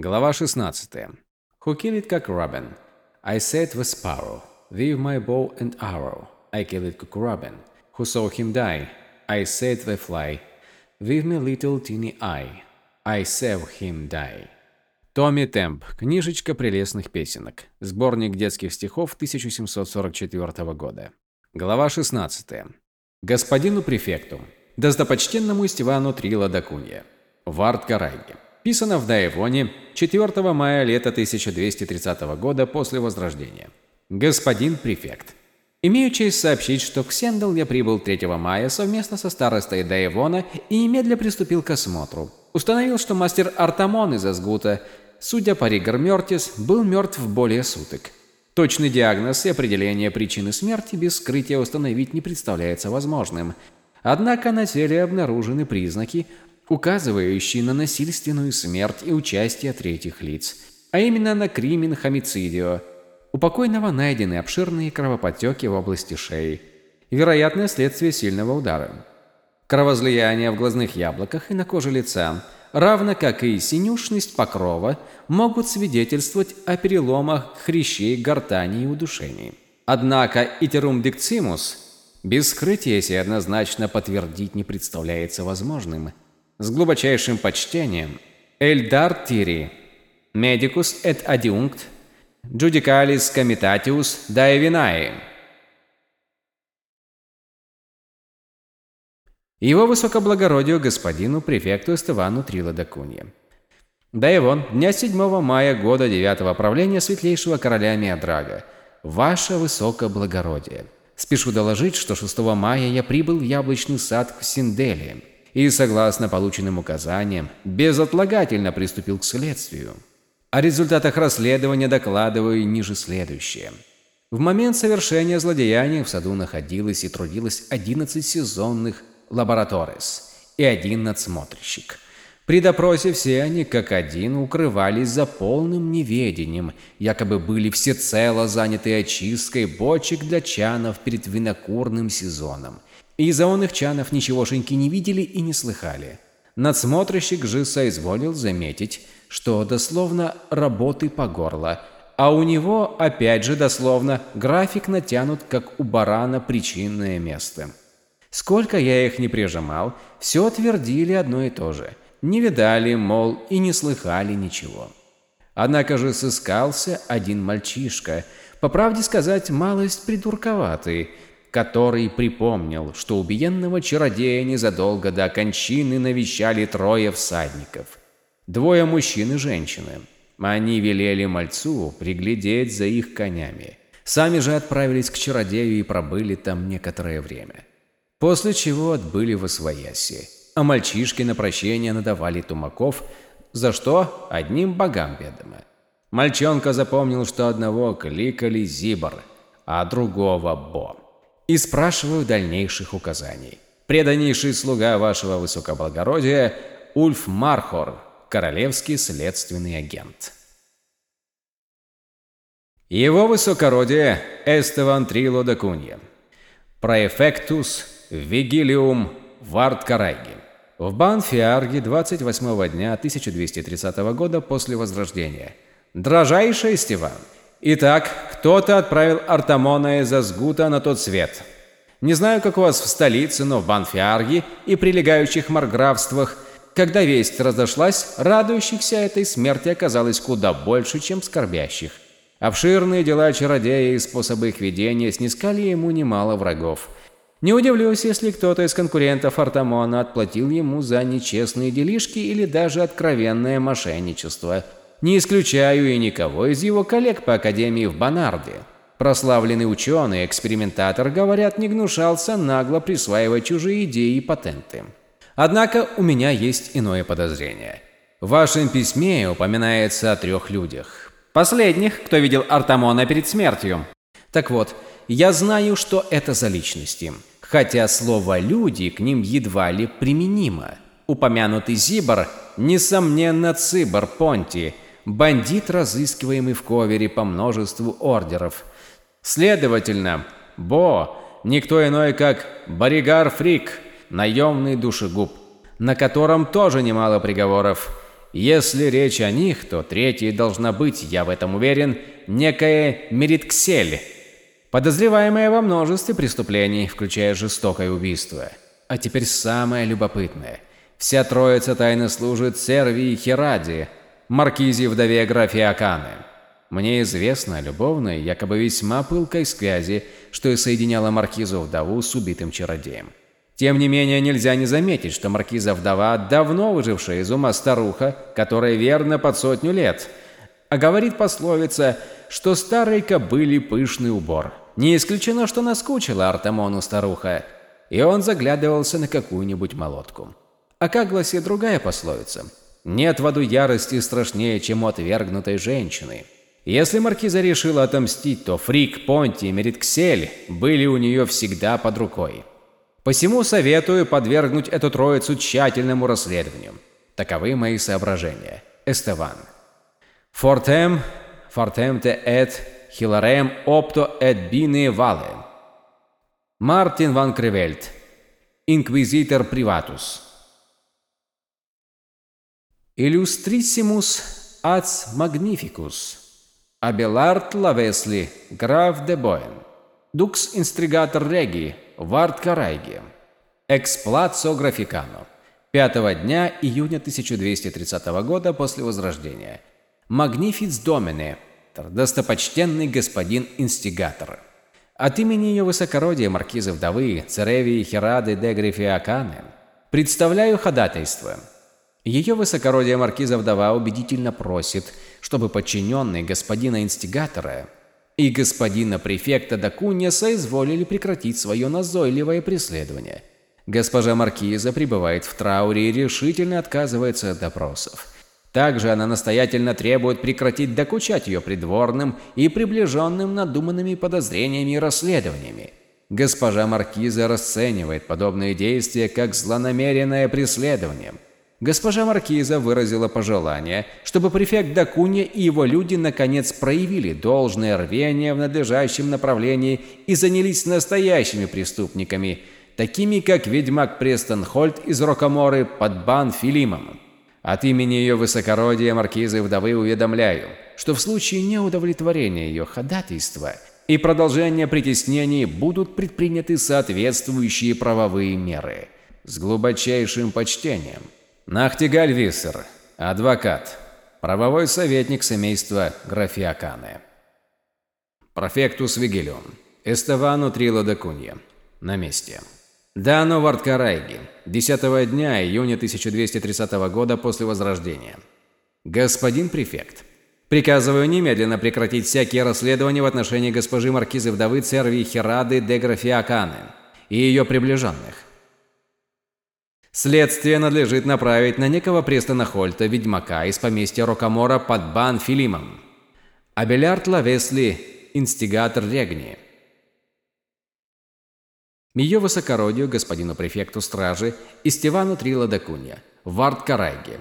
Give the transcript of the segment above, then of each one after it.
Глава 16. Who killed как Robin? I said with sparrow, with my bow and arrow. I killed как Robin. Who saw him die? I said the fly, with my little teeny eye. I saw him die. Томми Темп. Книжечка прелестных песенок. Сборник детских стихов 1744 года. Глава 16. Господину префекту. Достопочтенному Стивану Трила Дакунья. Вард Гарайги. Писано в Даевоне 4 мая лета 1230 года после Возрождения. Господин префект. Имею честь сообщить, что к Сендал я прибыл 3 мая совместно со старостой Даевона и немедля приступил к осмотру. Установил, что мастер Артамон из Азгута, судя по Ригор Мертис, был мертв более суток. Точный диагноз и определение причины смерти без скрытия установить не представляется возможным. Однако на теле обнаружены признаки, указывающие на насильственную смерть и участие третьих лиц, а именно на кримен хомицидио. У покойного найдены обширные кровоподтеки в области шеи, вероятное следствие сильного удара. Кровоизлияние в глазных яблоках и на коже лица, равно как и синюшность покрова, могут свидетельствовать о переломах хрящей гортани и удушении. Однако iterum dicimus без вскрытия сей однозначно подтвердить не представляется возможным – с глубочайшим почтением, Эльдар Тири, Medicus et adjunct, Judicialis Comitatus Daevinae. Его высокоблагородию господину префекту Эстывану Трила Дакунья. Даевон, дня 7 мая года 9 правления светлейшего короля Миадрага. Ваше высокоблагородие. Спешу доложить, что 6 мая я прибыл в яблочный сад в Синделе и, согласно полученным указаниям, безотлагательно приступил к следствию. О результатах расследования докладываю ниже следующее. В момент совершения злодеяния в саду находилось и трудилось 11 сезонных лабораторис и один надсмотрщик. При допросе все они, как один, укрывались за полным неведением, якобы были всецело заняты очисткой бочек для чанов перед винокурным сезоном – из заонных чанов ничегошеньки не видели и не слыхали. Надсмотрщик же соизволил заметить, что дословно работы по горло, а у него, опять же дословно, график натянут, как у барана причинное место. Сколько я их не прижимал, все твердили одно и то же. Не видали, мол, и не слыхали ничего. Однако же сыскался один мальчишка, по правде сказать, малость придурковатый, который припомнил, что убиенного чародея незадолго до кончины навещали трое всадников. Двое мужчин и женщины. Они велели мальцу приглядеть за их конями. Сами же отправились к чародею и пробыли там некоторое время. После чего отбыли в Освояси. А мальчишки на прощение надавали тумаков, за что одним богам ведомо. Мальчонка запомнил, что одного кликали Зибор, а другого Бо и спрашиваю дальнейших указаний. Преданнейший слуга вашего высокоблагородия Ульф Мархор, королевский следственный агент. Его высокородие Эстеван Трило де Кунья. Проэфектус Вигилиум Вард Карайги. В Банфиарге 28 дня 1230 года после Возрождения. Дрожайший Стиван, Итак, кто-то отправил Артамона из Азгута на тот свет. Не знаю, как у вас в столице, но в Банфиарге и прилегающих марграфствах, когда весть разошлась, радующихся этой смерти оказалось куда больше, чем скорбящих. Обширные дела чародея и способы их ведения снискали ему немало врагов. Не удивлюсь, если кто-то из конкурентов Артамона отплатил ему за нечестные делишки или даже откровенное мошенничество – не исключаю и никого из его коллег по Академии в Банарде. Прославленный ученый, экспериментатор, говорят, не гнушался нагло присваивать чужие идеи и патенты. Однако у меня есть иное подозрение. В вашем письме упоминается о трех людях. Последних, кто видел Артамона перед смертью. Так вот, я знаю, что это за личности. Хотя слово «люди» к ним едва ли применимо. Упомянутый Зибор, несомненно, Цибор Понти – бандит, разыскиваемый в ковере по множеству ордеров. Следовательно, Бо – никто иной, как Боригар Фрик, наемный душегуб, на котором тоже немало приговоров. Если речь о них, то третьей должна быть, я в этом уверен, некая Меритксель, подозреваемая во множестве преступлений, включая жестокое убийство. А теперь самое любопытное. Вся троица тайно служит Сервии Херади, маркизе вдове графе Аканы. Мне известно о любовной, якобы весьма пылкой связи, что и соединяла маркизу вдову с убитым чародеем. Тем не менее, нельзя не заметить, что маркиза вдова давно выжившая из ума старуха, которая верно под сотню лет. А говорит пословица, что старой кобыли пышный убор. Не исключено, что наскучила Артамону старуха, и он заглядывался на какую-нибудь молотку. А как гласит другая пословица? Нет в аду ярости страшнее, чем у отвергнутой женщины. Если маркиза решила отомстить, то Фрик, Понти и Меритксель были у нее всегда под рукой. Посему советую подвергнуть эту троицу тщательному расследованию. Таковы мои соображения. Эстеван. Фортем, фортем те эт, хиларем опто эт бины вале. Мартин ван Кривельт. Инквизитор приватус. Иллюстриссимус ац магнификус. Абелард Лавесли, граф де Боен. Дукс инстригатор реги, Вард Карайги. Эксплацо Графикано. 5 дня июня 1230 года после Возрождения. Магнифиц Домене. Достопочтенный господин инстигатор. От имени ее высокородия маркизы вдовы Церевии Херады де Грифиаканы представляю ходатайство. Ее высокородие маркиза вдова убедительно просит, чтобы подчиненные господина инстигатора и господина префекта Дакунья соизволили прекратить свое назойливое преследование. Госпожа Маркиза пребывает в трауре и решительно отказывается от допросов. Также она настоятельно требует прекратить докучать ее придворным и приближенным надуманными подозрениями и расследованиями. Госпожа Маркиза расценивает подобные действия как злонамеренное преследование – Госпожа Маркиза выразила пожелание, чтобы префект Дакунья и его люди наконец проявили должное рвение в надлежащем направлении и занялись настоящими преступниками, такими как ведьмак Престон Хольт из Рокоморы под бан Филимом. От имени ее высокородия Маркизы Вдовы уведомляю, что в случае неудовлетворения ее ходатайства и продолжения притеснений будут предприняты соответствующие правовые меры. С глубочайшим почтением – Нахтигаль Виссер, адвокат, правовой советник семейства Графиаканы. Профектус Вигелиум, Эстевану Трило де Кунья. На месте. Дано Варткарайги, 10 дня июня 1230 года после Возрождения. Господин префект, приказываю немедленно прекратить всякие расследования в отношении госпожи маркизы вдовы Цервии Херады де Графиаканы и ее приближенных. Следствие надлежит направить на некого Престона Хольта, ведьмака из поместья Рокамора под бан Филимом. Абелярд Лавесли, инстигатор Регни. Ее высокородию, господину префекту стражи, Истивану Трила Дакунья, Вард Карайги.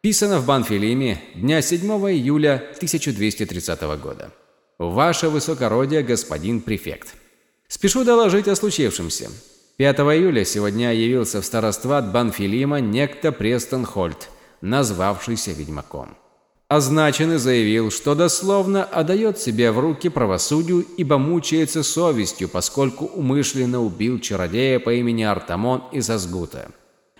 Писано в Банфилиме дня 7 июля 1230 года. Ваше высокородие, господин префект. Спешу доложить о случившемся. 5 июля сегодня явился в старостват Банфилима некто Престон Хольт, назвавшийся ведьмаком. Означенный заявил, что дословно отдает себе в руки правосудию, ибо мучается совестью, поскольку умышленно убил чародея по имени Артамон из Азгута,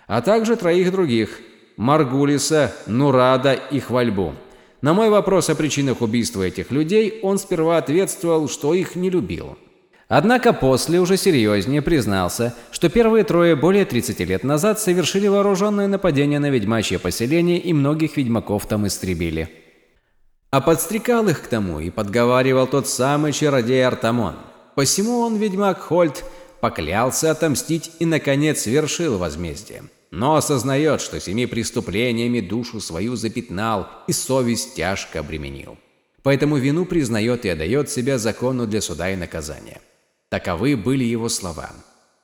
а также троих других – Маргулиса, Нурада и Хвальбу. На мой вопрос о причинах убийства этих людей он сперва ответствовал, что их не любил – Однако после уже серьезнее признался, что первые трое более 30 лет назад совершили вооруженное нападение на ведьмачье поселение и многих ведьмаков там истребили. А подстрекал их к тому и подговаривал тот самый чародей Артамон. Посему он, ведьмак Хольт, поклялся отомстить и, наконец, совершил возмездие. Но осознает, что семи преступлениями душу свою запятнал и совесть тяжко обременил. Поэтому вину признает и отдает себя закону для суда и наказания. Таковы были его слова.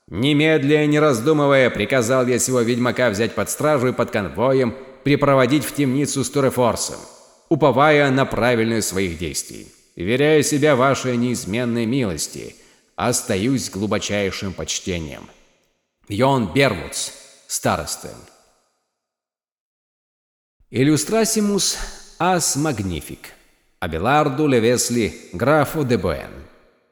Немедля, не раздумывая, приказал я сего ведьмака взять под стражу и под конвоем припроводить в темницу с Турефорсом, уповая на правильность своих действий. Веряя себя вашей неизменной милости, остаюсь глубочайшим почтением. Йон Бервудс, староста. Иллюстрасимус ас магнифик. Абеларду Левесли, графу де Буэн.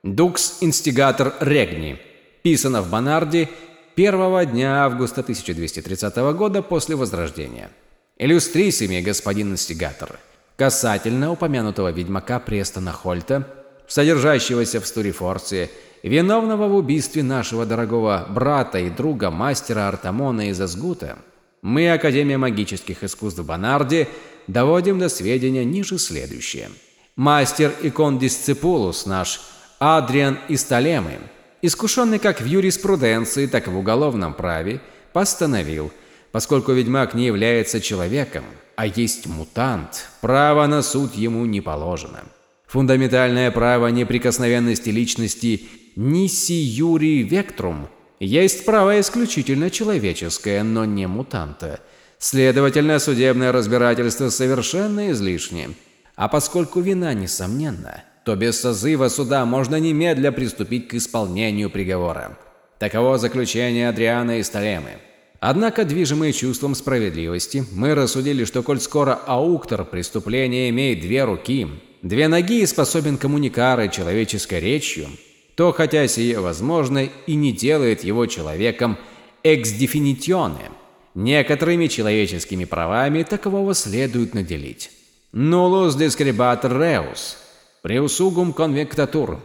Дукс инстигатор Регни. Писано в Бонарде первого дня августа 1230 года после Возрождения. Иллюстрисими, господин инстигатор. Касательно упомянутого ведьмака Престона Хольта, содержащегося в Стурифорции, виновного в убийстве нашего дорогого брата и друга мастера Артамона из Азгута, мы, Академия магических искусств в Бонарде, доводим до сведения ниже следующее. Мастер икон Дисципулус наш, Адриан из Толемы, искушенный как в юриспруденции, так и в уголовном праве, постановил, поскольку ведьмак не является человеком, а есть мутант, право на суд ему не положено. Фундаментальное право неприкосновенности личности Ниси Юрий Вектрум есть право исключительно человеческое, но не мутанта. Следовательно, судебное разбирательство совершенно излишне. А поскольку вина несомненна, то без созыва суда можно немедля приступить к исполнению приговора. Таково заключение Адриана и Сталемы. Однако, движимые чувством справедливости, мы рассудили, что коль скоро ауктор преступления имеет две руки, две ноги и способен коммуникарой человеческой речью, то, хотя сие возможно, и не делает его человеком экс-дефинитионе, некоторыми человеческими правами такового следует наделить. Нулус дискребатор реус, преусугум конвектатур.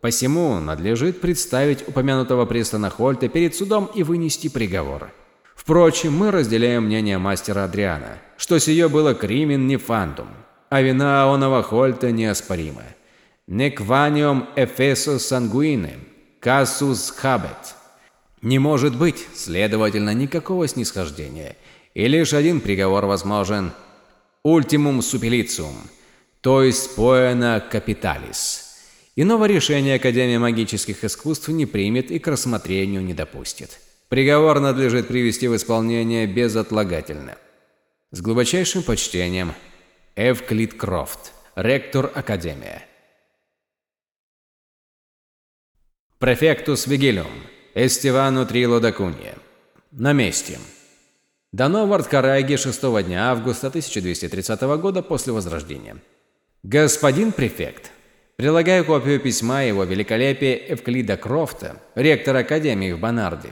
Посему надлежит представить упомянутого Престона Хольта перед судом и вынести приговор. Впрочем, мы разделяем мнение мастера Адриана, что сие было кримен нефандум, а вина оного Хольта неоспорима. Некваниум эфесо сангуине, кассус хабет. Не может быть, следовательно, никакого снисхождения, и лишь один приговор возможен – ultimum supplicium, то есть poena capitalis. Иного решения Академия магических искусств не примет и к рассмотрению не допустит. Приговор надлежит привести в исполнение безотлагательно. С глубочайшим почтением, Эвклид Крофт, ректор Академии. Praefectus Vigilum, Эстивану Трило Дакунье. На месте. Дано в Арткараге 6 дня августа 1230 года после Возрождения. Господин префект, прилагаю копию письма его великолепия Эвклида Крофта, ректора Академии в Бонарде,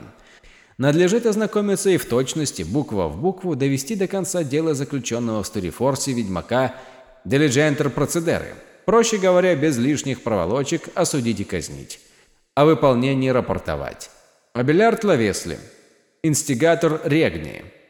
Надлежит ознакомиться и в точности, буква в букву, довести до конца дело заключенного в Сторифорсе ведьмака Делиджентер Процедеры. Проще говоря, без лишних проволочек осудить и казнить. О выполнении рапортовать. Абелярд Лавесли. Инстигатор Регни.